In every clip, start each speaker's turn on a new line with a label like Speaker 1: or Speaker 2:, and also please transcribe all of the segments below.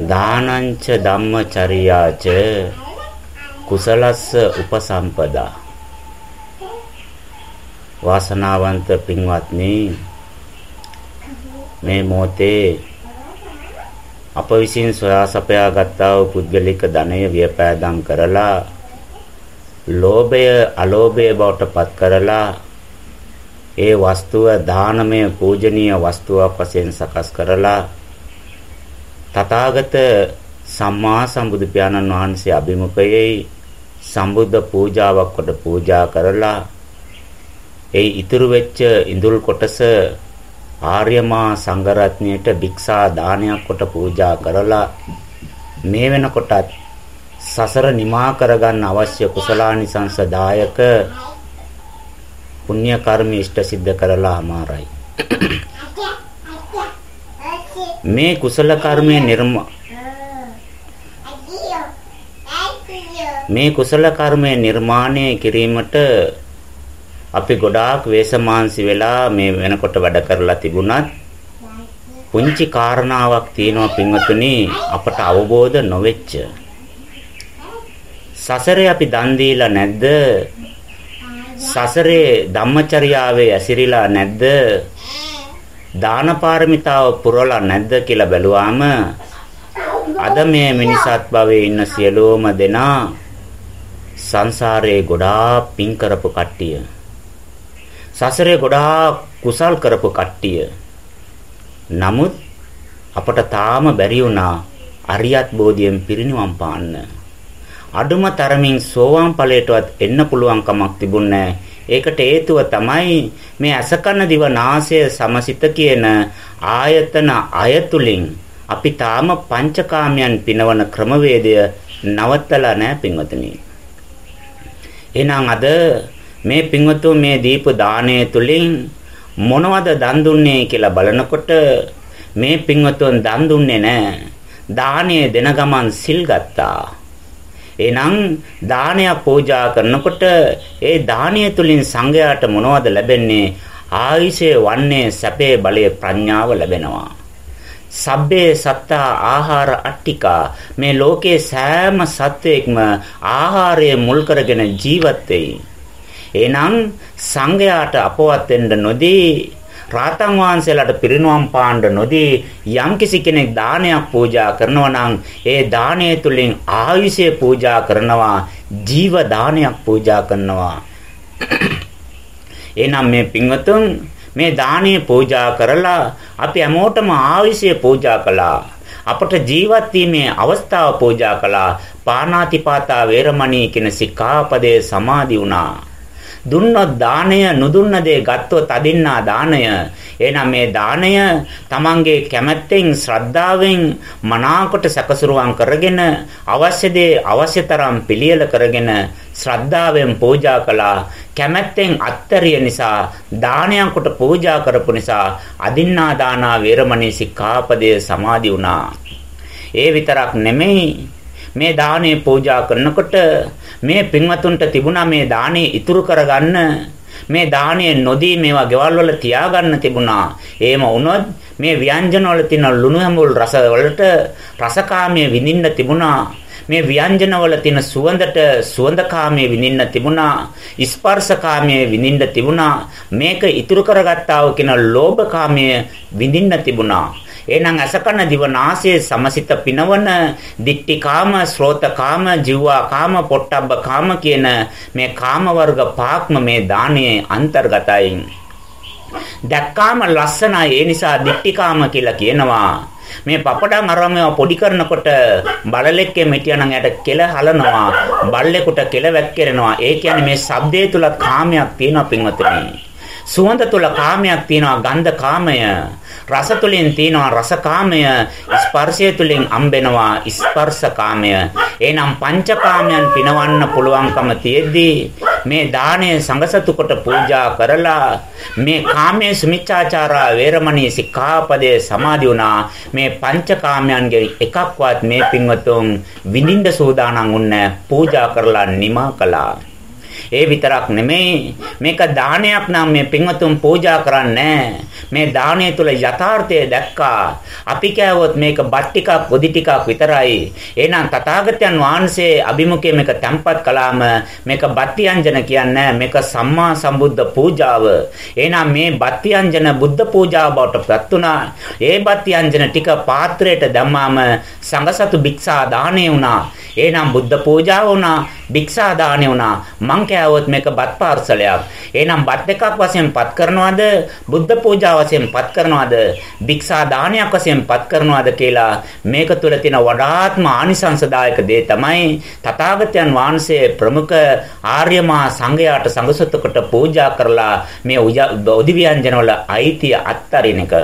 Speaker 1: දානංච ධම්මචර්යාච කුසලස්ස උපසම්පදා. වාසනාවන්ත පින්වත්නි මේ මොහොතේ අප විසින් සොයා සපයා ගත්තා වූ පුද්ගලික ධනය වියපෑදම් කරලා ලෝභය අලෝභය බවට පත් කරලා ඒ වස්තුව දානමය පූජනීය වස්තුවක් වශයෙන් සකස් කරලා තථාගත සම්මා සම්බුදු පියාණන් වහන්සේ අභිමුඛයේ සම්බුද්ධ පූජාවක් කොට පූජා කරලා ඒ ඉතුරු වෙච්ච ඉඳුල් කොටස ආර්යමා සංඝරත්නයට භික්ෂා දානයක් කොට පූජා කරලා මේ වෙනකොටත් සසර නිමා කරගන්න අවශ්‍ය කුසලානිසංස දායක පුණ්‍ය කර්ම ඉෂ්ට සිද්ධ කරලා අමාරයි. මේ කුසල කර්මයේ නිර්මා මේ කුසල කර්මයේ නිර්මාණය කිරීමට අපි ගොඩාක් වේසමාංශි වෙලා මේ වෙනකොට වැඩ කරලා තිබුණත් පුංචි කාරණාවක් තියෙනවා පින්වතුනි අපට අවබෝධ නොවෙච්ච. සසරේ අපි දන් දීලා නැද්ද? සසරේ ධම්මචර්යාවේ ඇසිරිලා නැද්ද? දාන පාරමිතාව පුරවලා නැද්ද කියලා බැලුවාම අද මේ මිනිසත් භවයේ ඉන්න සියලුම දෙනා සංසාරේ ගොඩාක් පින් කරපු කට්ටිය සසරේ ගොඩාක් කුසල් කරපු කට්ටිය. නමුත් අපට තාම බැරි වුණා අරියත් බෝධියෙන් පිරිනිවන් පාන්න. අඩුම තරමින් සෝවාන් ඵලයටවත් එන්න පුළුවන් කමක් තිබුණේ ඒකට හේතුව තමයි මේ අසකන දිව නාසය සමසිත කියන ආයතන අයතුලින් අපි තාම පංචකාමයන් පිනවන ක්‍රමවේදය නවත්තලා නැහැ පින්වතුනි. එහෙනම් අද මේ පින්වතුන් මේ දීප දාණය තුලින් මොනවද දන් දුන්නේ කියලා බලනකොට මේ පින්වතුන් දන් දුන්නේ නැහැ. දාණය දෙන ගමන් සිල් ගත්තා. එහෙනම් දානය පූජා කරනකොට ඒ දානය තුලින් සංඝයාට මොනවද ලැබෙන්නේ? ආයුෂයේ වන්නේ සැපේ බලයේ ප්‍රඥාව ලැබෙනවා. සබ්බේ සත්තා ආහාර අට්ටිකා මේ ලෝකේ සෑම සත්වයක්ම ආහාරය මුල් කරගෙන ජීවත් වෙයි. එහෙනම් සංඝයාට අපවත් වෙන්න නොදී රාතන් වහන්සේලාට පිරිනුවම් පාණ්ඩ නොදී යම්කිසි කෙනෙක් දානයක් පූජා කරනවා නම් ඒ දානය තුලින් ආයුෂය පූජා කරනවා ජීව දානයක් පූජා කරනවා. එහෙනම් මේ පින්වතුන් මේ දානීය පූජා කරලා අපි හැමෝටම ආයුෂය පූජා කළා. අපට ජීවත් වීමේ අවස්ථාව පූජා කළා. පානාතිපාතා වේරමණී කියන සික්ඛාපදයේ සමාදි වුණා. දුන්නොත් දාණය නොදුන්න දේ ගත්තොත් අදින්නා දාණය එහෙනම් මේ දාණය තමන්ගේ කැමැත්තෙන් ශ්‍රද්ධාවෙන් මනාකොට සැකසුරුවම් කරගෙන අවශ්‍ය දේ අවශ්‍ය තරම් පිළියෙල කරගෙන ශ්‍රද්ධාවෙන් පූජා කළා. කැමැත්තෙන් අත්තරිය නිසා දානයක් කොට පූජා කරපු නිසා අදින්නා දානා වේරමණී සික්ඛාපදයේ සමාදි වුණා. ඒ විතරක් නෙමෙයි මේ දානේ පූජා කරනකොට මේ පින්වතුන්ට තිබුණා මේ දානේ ඉතුරු කරගන්න මේ දානේ නොදී මේවා ගෙවල් වල තියාගන්න තිබුණා. එහෙම වුණොත් මේ ව්‍යංජන වල තියෙන ලුණු හැඹුල් රස වලට රසකාමයේ විඳින්න තිබුණා. මේ ව්‍යංජන වල තියෙන සුවඳට සුවඳකාමයේ විඳින්න තිබුණා. ස්පර්ශකාමයේ විඳින්න තිබුණා. මේක ඉතුරු කරගත්තා වූ කියන ලෝභකාමයේ විඳින්න තිබුණා. එහෙනම් අසකන දිවනාසයේ සමසිත පිනවන දික්ටිකාම, ශ්‍රෝතකාම, ජීවාකාම, පොට්ටබ්බකාම කියන මේ කාම වර්ග පාක්ම මේ දානයේ අන්තර්ගතයි. දැක්කාම ලස්සනයි ඒ නිසා දික්ටිකාම කියලා කියනවා. මේ පපඩම් අරම පොඩි කරනකොට බලලෙක්ගේ මෙටියනම් යට කෙල හලනවා බල්ලෙකුට කෙල වැක්කිරෙනවා ඒ කියන්නේ මේ ශබ්දයේ තුල කාමයක් තියෙනවා පින්වතුනි සුවඳ තුල කාමයක් තියෙනවා ගන්ධ කාමය රස තුලින් තියෙනවා රසකාමය ස්පර්ශය තුලින් අම්බෙනවා ස්පර්ශකාමය. එහෙනම් පංචකාමයන් පිනවන්න පුළුවන්කම තියෙද්දී මේ දාණය සංගසතු කොට පූජා කරලා මේ කාමයේ සුමිච්ඡාචාරා වේරමණී සික්ඛාපදයේ සමාදි වුණා. මේ පංචකාමයන්ගේ එකක්වත් මේ පින්වතුන් විඳින්න සූදානම් වුණ පූජා කරලා නිමා කළා. ඒ විතරක් නෙමෙයි මේක දානයක් නම් මේ පින්වතුන් පූජා කරන්නේ මේ දානය තුල යථාර්ථය දැක්කා. අපි කෑවොත් මේක බත් ටිකක් පොඩි ටිකක් විතරයි. එහෙනම් තථාගතයන් වහන්සේ අභිමුඛයේ මේක තැම්පත් කළාම මේක බත්ත්‍යංජන කියන්නේ මේක සම්මා සම්බුද්ධ පූජාව. එහෙනම් මේ බත්ත්‍යංජන බුද්ධ පූජාව බවට පත් වුණා. ඒ බත්ත්‍යංජන ටික පාත්‍රයට දැම්මාම සංඝසතු භික්ෂා දාණය වුණා. එහෙනම් බුද්ධ පූජාව වුණා, භික්ෂා දාණය වුණා. මං කෑවොත් මේක බත් පාර්සලයක්. එහෙනම් බත් දෙකක් වශයෙන් පත් කරනවද? බුද්ධ පූජා වශයෙන් පත් කරනවද? භික්ෂා දානයක් වශයෙන් පත් කරනවද කියලා මේක තුළ තියෙන වඩාත්ම ආනිසංසදායක දේ තමයි තථාගතයන් වහන්සේ ප්‍රමුඛ ආර්යමා සංඝයාට සංඝසත්වකට පූජා කරලා මේ උදිව්‍යංජන වල අයිතිය අත්තරින එක.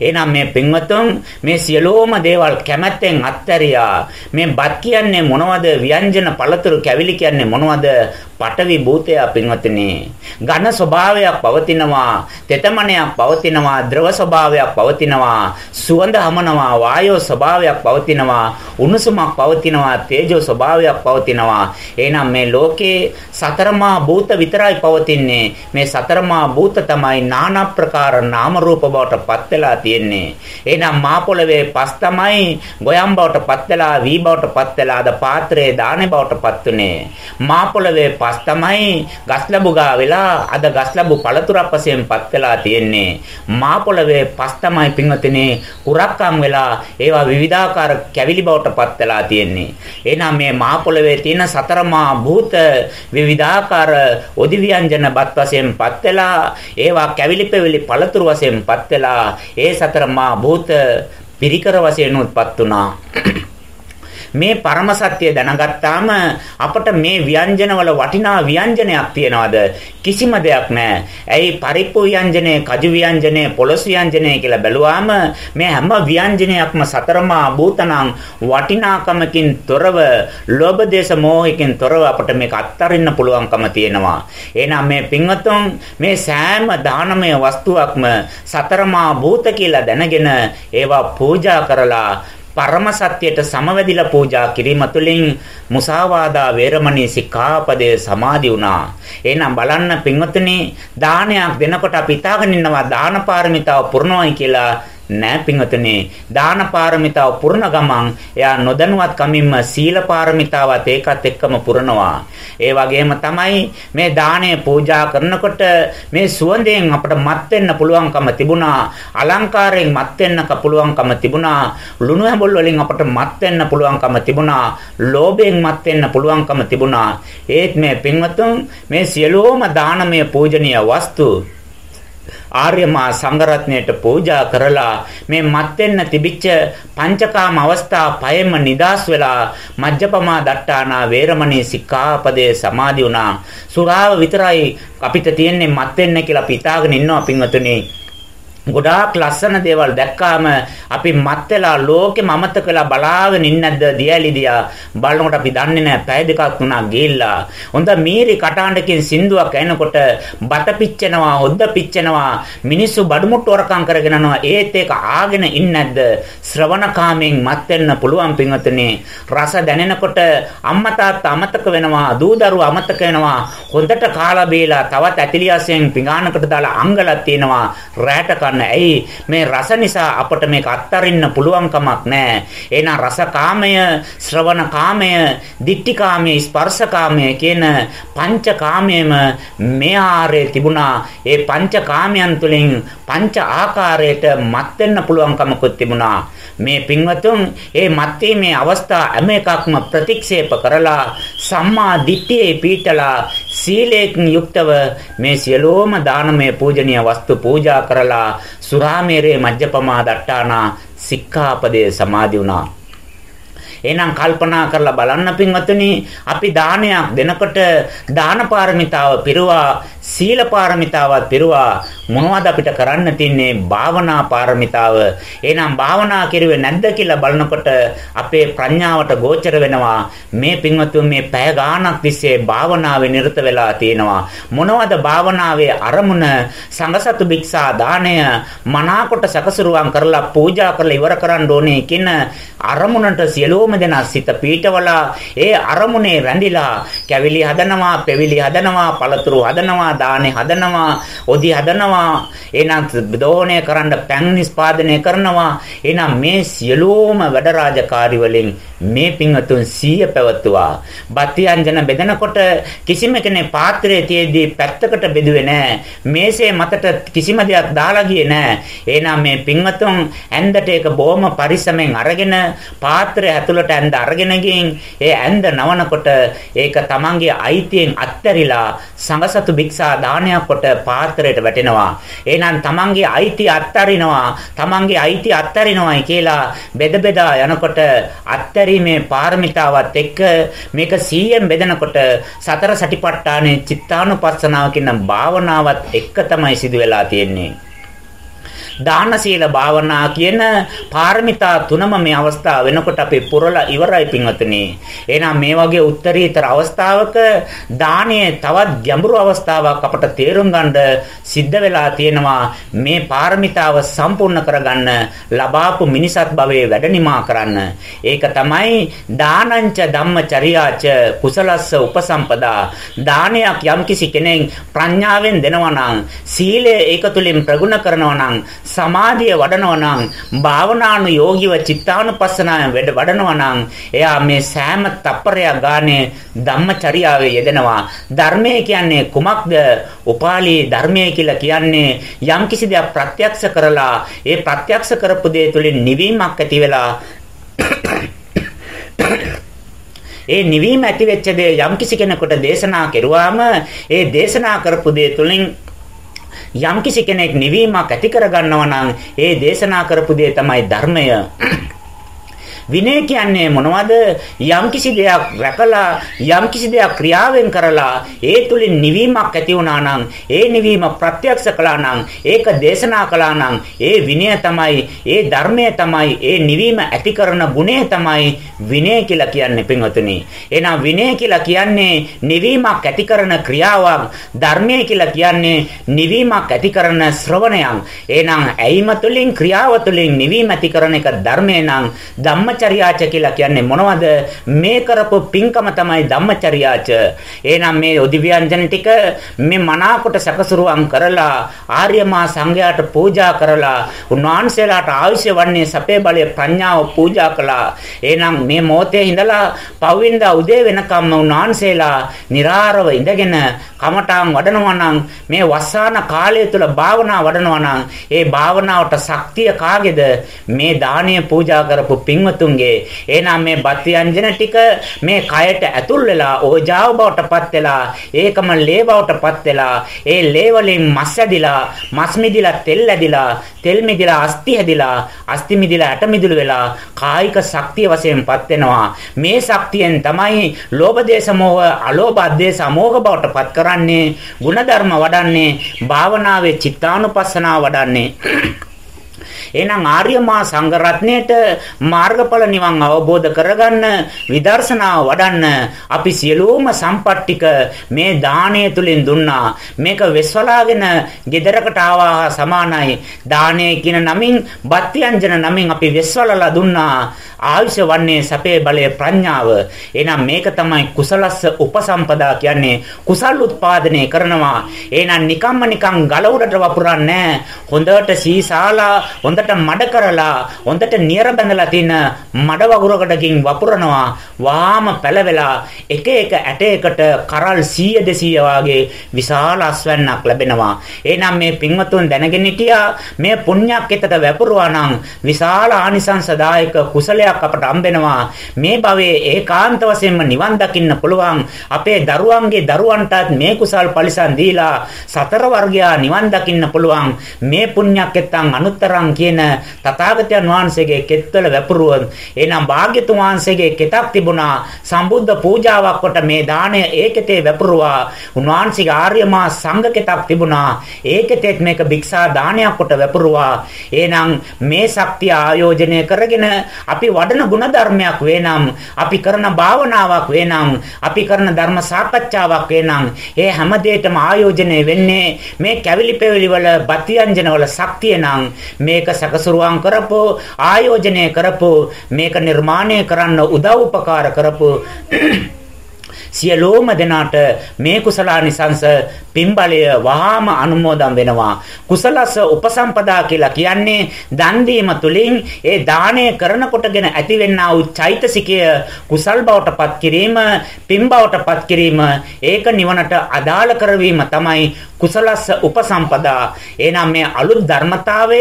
Speaker 1: එහෙනම් මේ පින්වතුන් මේ සියලෝම දේවල් කැමැත්තෙන් අත්හැරියා. මේ බත් කියන්නේ මොනවද? ව්‍යංජන පළතුරු කැවිලි කියන්නේ මොනවද? පටවි භූතය පින්වතුනි. ඝන ස්වභාවයක් පවතිනවා. තෙතමනයක් පවතිනවා. ද්‍රව ස්වභාවයක් පවතිනවා. සුවඳ හමනවා. වායෝ ස්වභාවයක් පවතිනවා. උණුසුමක් පවතිනවා. තේජෝ ස්වභාවයක් පවතිනවා. එහෙනම් මේ ලෝකේ සතරමා භූත විතරයි පවතින්නේ. මේ සතරමා භූත තමයි নানা ප්‍රකාර නාම රූප බවට පත් වෙලා තියෙන්නේ. එහෙනම් මා පොළවේ පස් තමයි ගොයම් බවට පත් වෙලා වී බවට පත් වෙලා අද පාත්‍රයේ දානේ බවට පත් උනේ. මා පොළවේ පස් තමයි ගස් ලැබු ගා වෙලා අද ගස් ලැබු පළතුරක් වශයෙන් පත් වෙලා තියෙන්නේ. මා පොළවේ පස් තමයි පින්වතුනි කුරක්කම් වෙලා ඒවා විවිධාකාර කැවිලි බවට පත් වෙලා තියෙන්නේ. එහෙනම් මේ මා පොළවේ තියෙන සතර මා භූත විවිධාකාර ඔදි ව්‍යංජන බත් වශයෙන් පත් වෙලා ඒවා කැවිලි පෙවිලි පළතුරු වශයෙන් පත් වෙලා ඒ සතර මා භූත පිරිකර වශයෙන් උත්පත් වුණා. මේ පරම සත්‍ය දැනගත්තාම අපට මේ ව්‍යංජනවල වටිනා ව්‍යංජනයක් තියනවාද කිසිම දෙයක් නැහැ. ඇයි පරිප්පු ව්‍යංජනේ, කජු ව්‍යංජනේ, පොළොස් ව්‍යංජනේ කියලා බැලුවාම මේ හැම ව්‍යංජනයක්ම සතරමා භූතනම් වටිනාකමකින් තොරව, ලෝභ දේශ මොහයකින් තොරව අපට මේක අත්හරින්න පුළුවන්කම තියෙනවා. එහෙනම් මේ පින්වතුන් මේ සෑම දානමය වස්තුවක්ම සතරමා භූත කියලා දැනගෙන ඒවා පූජා කරලා පරම සත්‍යයට සමවැදිලා පූජා කිරීම තුළින් මුසාවාදා වේරමණී සික්ඛාපදයේ සමාදි වුණා. එහෙනම් බලන්න පින්වතුනි දානයක් දෙනකොට අපි හිතාගෙන ඉන්නවා දාන පාරමිතාව පුරනවායි කියලා නෑ පින්වතුනි දාන පාරමිතාව පුරන ගමන් එයා නොදැනුවත් කමින්ම සීල පාරමිතාවත් ඒකත් එක්කම පුරනවා. ඒ වගේම තමයි මේ දාණය පූජා කරනකොට මේ සුවඳෙන් අපට මත් වෙන්න පුළුවන්කම තිබුණා. අලංකාරයෙන් මත් වෙන්න පුළුවන්කම තිබුණා. ලුණු හැඹුල් වලින් අපට මත් වෙන්න පුළුවන්කම තිබුණා. ලෝභයෙන් මත් වෙන්න පුළුවන්කම තිබුණා. ඒත් මේ පින්වතුන් මේ සියලුම දානමය පූජනීය වස්තු ආර්යමා සංඝරත්නයට පූජා කරලා මේ මත් වෙන්න තිබිච්ච පංචකාම අවස්ථා පයෙම නිදාස් වෙලා මජ්ජපමා දට්ටානා වේරමණී සික්ඛාපදයේ සමාදි වුණා. සුරාව විතරයි අපිට තියෙන්නේ මත් වෙන්න කියලා අපි හිතාගෙන ඉන්නවා පින්වතුනි. ගොඩාක් ලස්සන දේවල් දැක්කාම අපි මත් වෙලා ලෝකෙම අමතක කරලා බලාගෙන ඉන්නේ නැද්ද දියලි දියා. බලනකොට අපි දන්නේ නැහැ පැය දෙකක් තුනක් ගිහිල්ලා. හොඳ මීරි කටහඬකින් සින්දුවක් ඇහෙනකොට බත පිච්චෙනවා හොද්ද පිච්චෙනවා. මිනිස්සු බඩමුට්ටු වරකම් කරගෙන යනවා. ඒත් ඒක ආගෙන ඉන්නේ නැද්ද ශ්‍රවණ කාමයෙන් මත් වෙන්න පුළුවන් පින්වතුනි. රස දැනෙනකොට අම්මා තාත්තා අමතක වෙනවා දූ දරුවා අමතක වෙනවා. හොඳට කාලා බීලා තවත් ඇතිලියසෙන් පිඟානකට දාලා අංගලක් තියෙනවා. රැට ගන්න. ඇයි මේ රස නිසා අපට මේක අත්තරින්න පුළුවන් කමක් නැහැ. එහෙනම් රසකාමය, ශ්‍රවණ කාමය, දිට්ඨි කාමය, ස්පර්ශ කාමය කියන පංච කාමයේම මේ ආරේ තිබුණා. ඒ පංච කාමයන් තුලින් පංච ආකාරයට මත් වෙන්න පුළුවන්කමකුත් තිබුණා. මේ පින්වතුන් මේ මත්ීමේ අවස්ථා හැම එකක්ම ප්‍රතික්ෂේප කරලා සම්මා දිට්ඨියේ පීඨලා සීලයෙන් යුක්තව මේ සියලෝම දානමය පූජනීය වස්තු පූජා කරලා සුරාමේරේ මජ්ජපමා දට්ටානා සික්ඛාපදයේ සමාදි වුණා. එහෙනම් කල්පනා කරලා බලන්න පින්වතුනි අපි දානයක් දෙනකොට දාන පාරමිතාව පිරුවා සීල පාරමිතාවත් පිරුවා මොනවද අපිට කරන්න තින්නේ භාවනා පාරමිතාව. එහෙනම් භාවනා කෙරුවේ නැද්ද කියලා බලනකොට අපේ ප්‍රඥාවට ගෝචර වෙනවා මේ පින්වතුන් මේ පැය ගාණක් තිස්සේ භාවනාවේ නිරත වෙලා තියෙනවා. මොනවද භාවනාවේ අරමුණ සංඝසතු භික්ෂා දාණය මනාකොට සකසුරුවම් කරලා පූජා කරලා ඉවර කරන්න ඕනේ කියන අරමුණට සියලුම දෙනා සිත පීඨවලා ඒ අරමුණේ රැඳිලා කැවිලි හදනවා, පෙවිලි හදනවා, පළතුරු හදනවා, දානේ හදනවා, ඔදි හදනවා. එහෙනම් දෝණය කරන්න පැන් නිස්පාදනය කරනවා. එහෙනම් මේ සියලුම වැඩ රාජකාරි වලින් මේ පින්වතුන් සීය පැවතුවා. බත්තියන්ජන බෙදනකොට කිසිම කෙනෙක් පාත්‍රයේ තියේදී පැත්තකට බෙදුවේ නැහැ. මේසේ මතට කිසිම දෙයක් දාලා ගියේ නැහැ. එහෙනම් මේ පින්වතුන් ඇඳට ඒක බොහොම පරිස්සමෙන් අරගෙන පාත්‍රය ඇතුළට ඇඳ අරගෙන ගින් ඒ ඇඳ නවනකොට ඒක තමන්ගේ අයිතියෙන් අත්හැරිලා සංඝසතු භික්ෂා දානයක් කොට පාත්‍රයට වැටෙනවා. එහෙනම් තමන්ගේ අයිතිය අත්හරිනවා. තමන්ගේ අයිතිය අත්හරිනවායි කියලා බෙද බෙදා යනකොට අත්හැරීමේ පාරමිතාවත් එක්ක මේක 100න් බෙදනකොට සතර සටිපට්ඨානේ චිත්තානුපස්සනාව කියන භාවනාවත් එක්ක තමයි සිදු වෙලා තියෙන්නේ. දාන සීල භාවනා කියන පාරමිතා තුනම මේ අවස්ථාව වෙනකොට අපි පුරලා ඉවරයි පින්වතුනි. එහෙනම් මේ වගේ උත්තරීතර අවස්ථාවක දානයේ තවත් ගැඹුරු අවස්ථාවක් අපට තේරුම් ගන්න සිද්ධ වෙලා තියෙනවා මේ පාරමිතාව සම්පූර්ණ කරගන්න ලබාපු මිනිසත් භවයේ වැඩනිමා කරන්න. ඒක තමයි දානංච ධම්මචර්යාච කුසලස්ස උපසම්පදා දානයක් යම්කිසි කෙනෙක් ප්‍රඥාවෙන් දෙනවා නම් සීලය ඒක තුලින් ප්‍රගුණ කරනවා නම් සමාධිය වඩනවා නම් භාවනානු යෝගිව චිත්තානුපස්සනාවෙන් වැඩ වඩනවා නම් එයා මේ සෑම තප්පරයක් ගානේ ධම්මචර්යාවේ යෙදෙනවා. ධර්මය කියන්නේ කුමක්ද? උපාලි ධර්මය කියලා කියන්නේ යම්කිසි දෙයක් ප්‍රත්‍යක්ෂ කරලා ඒ ප්‍රත්‍යක්ෂ කරපු දේ තුලින් නිවීමක් ඇති වෙලා ඒ නිවීම ඇති වෙච්ච දේ යම්කිසි කෙනෙකුට දේශනා කෙරුවාම ඒ දේශනා කරපු දේ තුලින් යම්කිසි කෙනෙක් නිවීමක් ඇති කරගන්නවා නම් ඒ දේශනා කරපු දේ තමයි ධර්මය. විනය කියන්නේ මොනවද? යම්කිසි දෙයක් රැකලා යම්කිසි දෙයක් ක්‍රියාවෙන් කරලා ඒ තුලින් නිවීමක් ඇති වුණා නම් ඒ නිවීම ප්‍රත්‍යක්ෂ කළා නම් ඒක දේශනා කළා නම් ඒ විනය තමයි ඒ ධර්මය තමයි ඒ නිවීම ඇති කරන ගුණය තමයි විනය කියලා කියන්නේ පින්වතුනි. එහෙනම් විනය කියලා කියන්නේ නිවීමක් ඇති කරන ක්‍රියාවක් ධර්මය කියලා කියන්නේ නිවීමක් ඇති කරන ශ්‍රවණයක්. එහෙනම් ඇයිම තුලින් ක්‍රියාව තුලින් නිවීම ඇති කරන එක ධර්මය නම් ධම්ම ධම්මචර්යාච කියලා කියන්නේ මොනවද? මේ කරපු පින්කම තමයි ධම්මචර්යාච. එහෙනම් මේ උදිව්‍යංජන ටික මේ මනාකොට සකසුරුවම් කරලා ආර්යමා සංඝයාට පූජා කරලා උන්වහන්සේලාට අවශ්‍ය වන්නේ සපේ බලය ප්‍රඥාව පූජා කළා. එහෙනම් මේ මොහොතේ ඉඳලා පවින්දා උදේ වෙනකම්ම උන්වහන්සේලා निराරව ඉඳගෙන කමඨාන් වඩනවා නම් මේ වස්සාන කාලය තුල භාවනා වඩනවා නම් ඒ භාවනාවට ශක්තිය කාගේද මේ දානීය පූජා කරපු පින්වතුන්ගේ එහෙනම් මේ බත් ව්‍යංජන ටික මේ කයට ඇතුල් වෙලා ඕජාව බවට පත් වෙලා ඒකම ලේ බවට පත් වෙලා ඒ ලේ වලින් මස් ඇදිලා මස් මිදිලා තෙල් ඇදිලා තෙල් මිදිලා අස්ති හැදිලා අස්ති මිදිලා ඇට මිදුළු වෙලා කායික ශක්තිය වශයෙන් පත් වෙනවා මේ ශක්තියෙන් තමයි ලෝභ දේශ මොහ අලෝභ අධේශ අමෝඝ බවට පත් කරන්නේ වඩන්නේ, ಗುಣධර්ම වඩන්නේ, භාවනාවේ චිත්තානුපස්සනාව වඩන්නේ. එහෙනම් ආර්යමා සංඝ රත්නයේට මාර්ගඵල නිවන් අවබෝධ කරගන්න විදර්ශනාව වඩන්න අපි සියලුම සම්පත්තික මේ දාණය තුලින් දුන්නා. මේක වෙස්වලාගෙන ගෙදරකට ආවා සමානයි. දාණය කියන නමින් බත්ත්‍යංජන නමින් අපි වෙස්වලලා දුන්නා. ආයුෂ වන්නේ සපේ බලය ප්‍රඥාව. එහෙනම් මේක තමයි කුසලස්ස උපසම්පදා කියන්නේ. කුසල් උත්පාදනය කරනවා. එහෙනම් නිකම්ම නිකම් ගල උඩට වපුරන්නේ හොඳට සීසාලා හොඳට මඩ කරලා හොඳට නියර බැඳලා තියෙන මඩ වගුරකටකින් වපුරනවා. වාම පැලවෙලා එක එක ඇටයකට කරල් 100 200 වාගේ විශාල අස්වැන්නක් ලැබෙනවා. එහෙනම් මේ පින්වතුන් දැනගෙන හිටියා මේ පුණ්‍යක් එතට වැපුරුවා නම් විශාල ආනිසංසදායක කුසලයක් ඵලයක් අපට හම්බෙනවා. මේ භවයේ ඒකාන්ත වශයෙන්ම නිවන් දකින්න පුළුවන්. අපේ දරුවන්ගේ දරුවන්ටත් මේ කුසල් පරිසම් දීලා සතර වර්ගයා නිවන් දකින්න පුළුවන්. මේ පුණ්‍යක් එත්තන් අනුත්තරං වඩින්නම් කියන තථාගතයන් වහන්සේගේ කෙත්වල වැපරුව එනම් භාග්‍යතුන් වහන්සේගේ කෙතක් තිබුණා? සම්බුද්ධ පූජාවක් කොට මේ දාණය ඒකතේ වැපරුවා. උන්වහන්සේගේ ආර්යමා සංඝ කෙතක් තිබුණා? ඒකතෙත් මේක භික්ෂා දානයක් කොට වැපරුවා. එහෙනම් මේ ශක්තිය ආයෝජනය කරගෙන අපි වඩන ಗುಣධර්මයක් වේනම් අපි කරන භාවනාවක් වේනම් අපි කරන ධර්ම සාකච්ඡාවක් වේනම් ඒ හැම දෙයකම ආයෝජනය වෙන්නේ මේ කැවිලි පෙවිලි වල බතියංජන වල ශක්තිය නම් මේක සකසුරුවම් කරපෝ ආයෝජනය කරපෝ මේක නිර්මාණය කරන්න උදව් උපකාර කරපෝ සියලෝම දෙනාට මේ කුසලානිසංස පින්බලය වහාම අනුමෝදන් වෙනවා. කුසලස උපසම්පදා කියලා කියන්නේ දන් දීම තුලින් ඒ දාණය කරනකොටගෙන ඇතිවෙනා වූ චෛතසිකය කුසල් බවට පත් කිරීම, පින් බවට පත් කිරීම, ඒක නිවනට අදාළ කරවීම තමයි කුසලස්ස උපසම්පදා. එහෙනම් මේ අලුත් ධර්මතාවය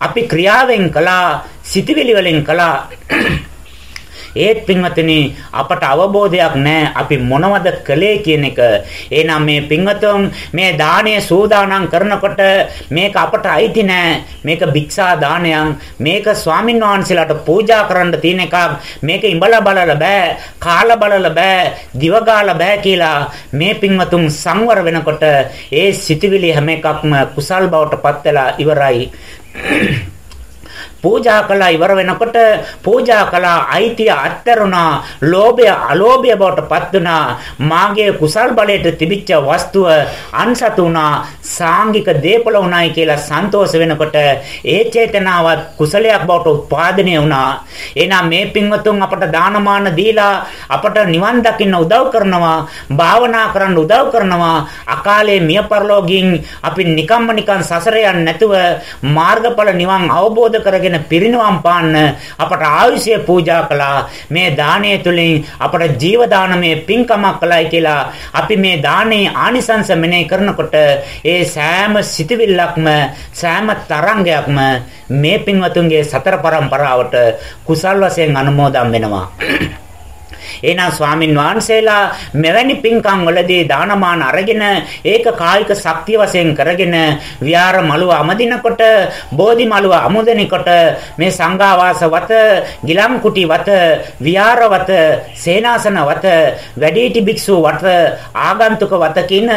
Speaker 1: අපි ක්‍රියාවෙන් කළා, සිතවිලි වලින් කළා ඒත් පින්වත්නි අපට අවබෝධයක් නැහැ අපි මොනවද කළේ කියන එක. එහෙනම් මේ පින්වතුන් මේ දාණය සූදානම් කරනකොට මේක අපට අයිති නැහැ. මේක භික්ෂා දානයක්. මේක ස්වාමින් වහන්සේලාට පූජා කරන්න තියෙන එකක්. මේක ඉඹලා බලලා බෑ, කාලා බලලා බෑ, දිවගාලා බෑ කියලා මේ පින්වතුන් සංවර වෙනකොට ඒ සිටිවිලි හැම එකක්ම කුසල් බවට පත් වෙලා ඉවරයි. පූජා කළා ඉවර වෙනකොට පූජා කළා අයිතිය අත්තරුණා ලෝභය අලෝභය බවට පත් වුණා. මාගේ කුසල් බලයට තිබිච්ච වස්තුව අන්සතුණා සාංගික දීපල උණයි කියලා සන්තෝෂ වෙනකොට ඒ චේතනාවත් කුසලයක් බවට උත්පාදනය වුණා. එහෙනම් මේ පින්වතුන් අපට දානමාන දීලා අපට නිවන් දකින්න උදව් කරනවා භාවනා කරන්න උදව් කරනවා. අකාලේ මිය පරලෝකින් අපි නිකම්ම නිකන් සසර යන්නේ නැතුව මාර්ගඵල නිවන් අවබෝධ කරගෙන කරගෙන පිරිනුවම් පාන්න අපට ආයුෂය පූජා කළා. මේ දානය තුලින් අපට ජීව දානමේ පින්කමක් කළයි කියලා අපි මේ දානේ ආනිසංස මෙනෙහි කරනකොට ඒ සෑම සිතවිල්ලක්ම සෑම තරංගයක්ම මේ පින්වතුන්ගේ සතර පරම්පරාවට කුසල් වශයෙන් අනුමෝදන් වෙනවා. එහෙනම් ස්වාමින් වහන්සේලා මෙවැනි පින්කම් වලදී දානමාන අරගෙන ඒක කායික ශක්තිය වශයෙන් කරගෙන විහාර මළුව අමදිනකොට බෝධි මළුව අමුදෙනකොට මේ සංඝාවාස වත ගිලම් කුටි වත විහාර වත සේනාසන වත වැඩිහිටි භික්ෂුව වත ආගන්තුක වත කින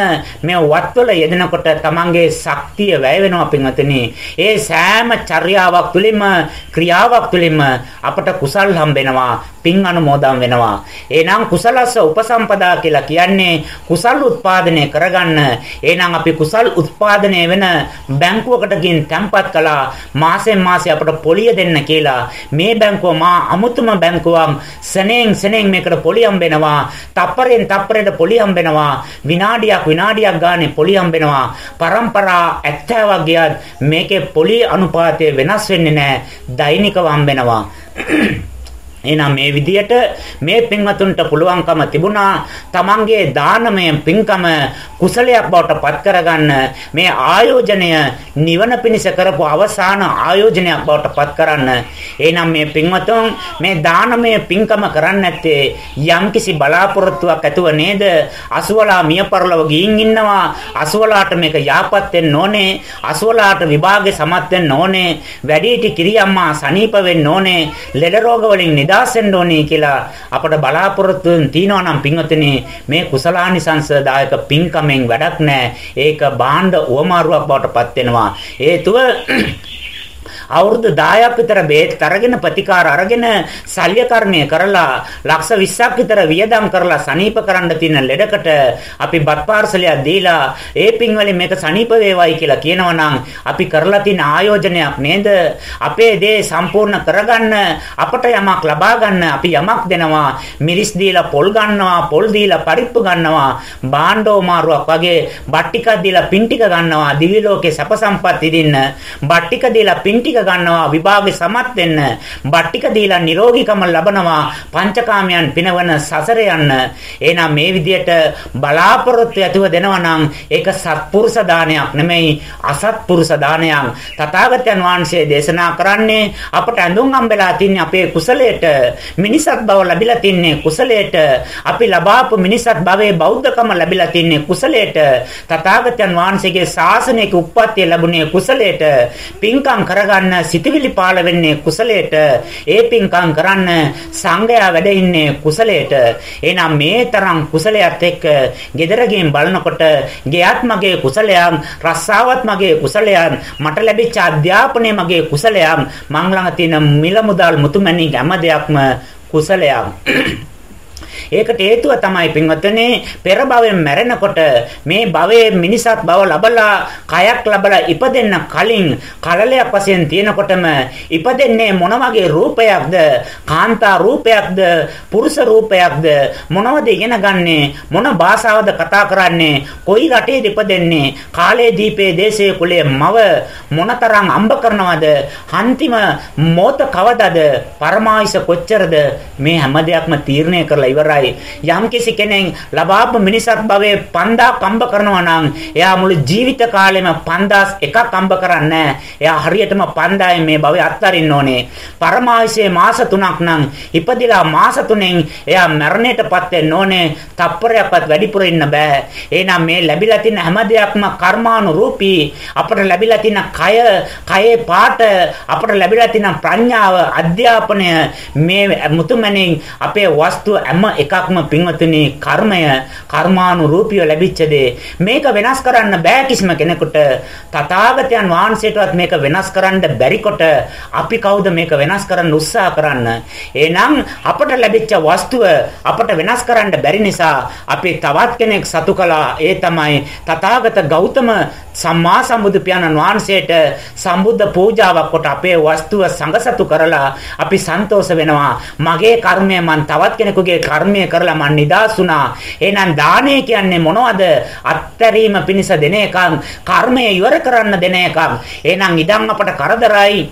Speaker 1: මේ වත්වල යෙදෙනකොට තමන්ගේ ශක්තිය වැය වෙනවා පින්වතුනි. ඒ සෑම චර්යාවක් තුළින්ම ක්‍රියාවක් තුළින්ම අපට කුසල් හම්බෙනවා. පින් අනුමෝදන් වෙනවා. එහෙනම් කුසලස්ස උපසම්පදා කියලා කියන්නේ කුසල් උත්පාදනය කරගන්න. එහෙනම් අපි කුසල් උත්පාදනය වෙන බැංකුවකට ගින් තැන්පත් කළා මාසෙන් මාසෙ අපට පොලිය දෙන්න කියලා. මේ බැංකුව මා අමුතුම බැංකුවක්. සෙනෙන් සෙනෙන් මේකට පොලිය හම්බෙනවා. තප්පරෙන් තප්පරයට පොලිය හම්බෙනවා. විනාඩියක් විනාඩියක් ගානේ පොලිය හම්බෙනවා. પરම්පරා 70ක් ගියත් මේකේ පොලිය අනුපාතය වෙනස් වෙන්නේ නැහැ. දෛනිකව හම්බෙනවා. එහෙනම් මේ විදියට මේ පින්වතුන්ට පුළුවන්කම තිබුණා තමන්ගේ දානමය පින්කම කුසලයක් බවට පත් කරගන්න මේ ආයෝජනය නිවන පිණිස කරපු අවසාන ආයෝජනයක් බවට පත් කරන්න. එහෙනම් මේ පින්වතුන් මේ දානමය පින්කම කරන්නේ නැත්තේ යම්කිසි බලාපොරොත්තුවක් ඇතුව නේද? අසුවලා මියපරලව ගිහින් ඉන්නවා. අසුවලාට මේක යාපත් වෙන්න ඕනේ. අසුවලාට විභාගේ සමත් වෙන්න ඕනේ. වැඩිහිටි කිරියම්මා සනීප වෙන්න ඕනේ. ලෙඩ රෝග වලින් නිදාස් වෙන්න ඕනේ කියලා අපට බලාපොරොත්තු තියනවා නම් පින්වතුනි මේ කුසලානිසංසදායක පින්කමෙන් වැඩක් නැහැ. ඒක බාණ්ඩ උවමාරුවක් බවට පත් වෙනවා. හේතුව අවුරුදු 10ක් විතර බේත් අරගෙන ප්‍රතිකාර අරගෙන ශල්‍ය කර්මය කරලා ලක්ෂ 20ක් විතර වියදම් කරලා සනීප කරන්න තියෙන ලෙඩකට අපි බත් පාර්සලයක් දීලා ඒ පින් වලින් මේක සනීප වේවයි කියලා කියනවනම් අපි කරලා තියෙන ආයෝජනයක් නේද? අපේ දේ සම්පූර්ණ කරගන්න අපට යමක් ලබා ගන්න අපි යමක් දෙනවා. මිරිස් දීලා පොල් ගන්නවා පොල් දීලා පරිප්පු ගන්නවා බාණ්ඩෝ මාරුවක් වගේ බත් ටිකක් දීලා පින් ටික ගන්නවා දිවි ලෝකේ සැප සම්පත් විඳින්න. බත් ටික දීලා පින් ටික බට්ටික ගන්නවා විභාගේ සමත් වෙන්න. බට්ටික දීලා නිරෝගීකම ලබනවා පංචකාමයන් පිනවන සසර යන්න. එහෙනම් මේ විදියට බලාපොරොත්තු ඇතුව දෙනවා නම් ඒක සත්පුරුෂ දානයක් නෙමෙයි අසත්පුරුෂ දානයක්. තථාගතයන් වහන්සේ දේශනා කරන්නේ අපට ඇඳුම් අම්බලා තින්නේ අපේ කුසලයට මිනිසත් බව ලැබිලා තින්නේ කුසලයට අපි ලබාපු මිනිසත් භවයේ බෞද්ධකම ලැබිලා තින්නේ කුසලයට තථාගතයන් වහන්සේගේ ශාසනයක උප්පත්තිය ලැබුණේ කුසලයට පින්කම් කරගන්න සිතවිලි පාළ වෙන්නේ කුසලයට. ඒ පින්කම් කරන්න සංඝයා වැඩ ඉන්නේ කුසලයට. එහෙනම් මේ තරම් කුසලයක් එක්ක gedaragen බලනකොට ගෙයත් මගේ කුසලයක් රස්සාවත් මගේ කුසලයක් මට ලැබිච්ච අධ්‍යාපනය මගේ කුසලයක් මං ළඟ තියෙන මිල මුදල් මුතුමැණි හැම දෙයක්ම කුසලයක් ඒකට හේතුව තමයි පින්වත්නි පෙර භවයෙන් මැරෙනකොට මේ භවයේ මිනිසත් බව ලබලා කයක් ලබලා ඉපදෙන්න කලින් කලලයක් වශයෙන් තියෙනකොටම ඉපදෙන්නේ මොන වගේ රූපයක්ද? කාන්තා රූපයක්ද? පුරුෂ රූපයක්ද? මොනවද ඉගෙන ගන්නේ? මොන භාෂාවද කතා කරන්නේ? කොයි රටේද ඉපදෙන්නේ? කාලේ දීපේ දේශයේ කුලයේ මව මොනතරම් අම්බ කරනවද? අන්තිම මොහොත කවදද? පරමායිස කොච්චරද? මේ හැම දෙයක්ම තීරණය කරලා ඉවරයි කරයි. යම්කිසි කෙනෙක් ලබාපු මිනිසත් භවයේ 5000 කම්බ කරනවා නම් එයා මුළු ජීවිත කාලෙම 5000 එකක් කම්බ කරන්නේ එයා හරියටම 5000 මේ භවයේ අත්හරින්න ඕනේ. පරමායසේ මාස 3ක් නම් ඉපදිලා මාස 3ෙන් එයා මරණයටපත් වෙන්න ඕනේ. තප්පරයක්වත් වැඩිපුර ඉන්න බෑ. එහෙනම් මේ ලැබිලා තියෙන හැම දෙයක්ම කර්මානුරූපී. අපට ලැබිලා තියෙන කය, කයේ පාට, අපට ලැබිලා තියෙන ප්‍රඥාව, අධ්‍යාපනය මේ මුතුමැණින් අපේ වස්තු හැම එකක්ම පින්වතුනි කර්මය කර්මානුරූපීව ලැබිච්ච දේ මේක වෙනස් කරන්න බෑ කිසිම කෙනෙකුට. තථාගතයන් වහන්සේටවත් මේක වෙනස් කරන්න බැරි කොට අපි කවුද මේක වෙනස් කරන්න උත්සාහ කරන්න? එහෙනම් අපට ලැබිච්ච වස්තුව අපට වෙනස් කරන්න බැරි නිසා අපි තවත් කෙනෙක් සතු කළා. ඒ තමයි තථාගත ගෞතම සම්මා සම්බුදු පියාණන් වහන්සේට සම්බුද්ධ පූජාවක් කොට අපේ වස්තුව සංගසතු කරලා අපි සන්තෝෂ වෙනවා මගේ කර්මය මං තවත් කෙනෙකුගේ කර්මය ධර්මය කරලා මන් නිදාස් වුණා. එහෙනම් දානය කියන්නේ මොනවද? අත්තරීම පිණිස දෙන එකක්, කර්මය ඉවර කරන්න දෙන එකක්. එහෙනම් ඉදන් අපට කරදරයි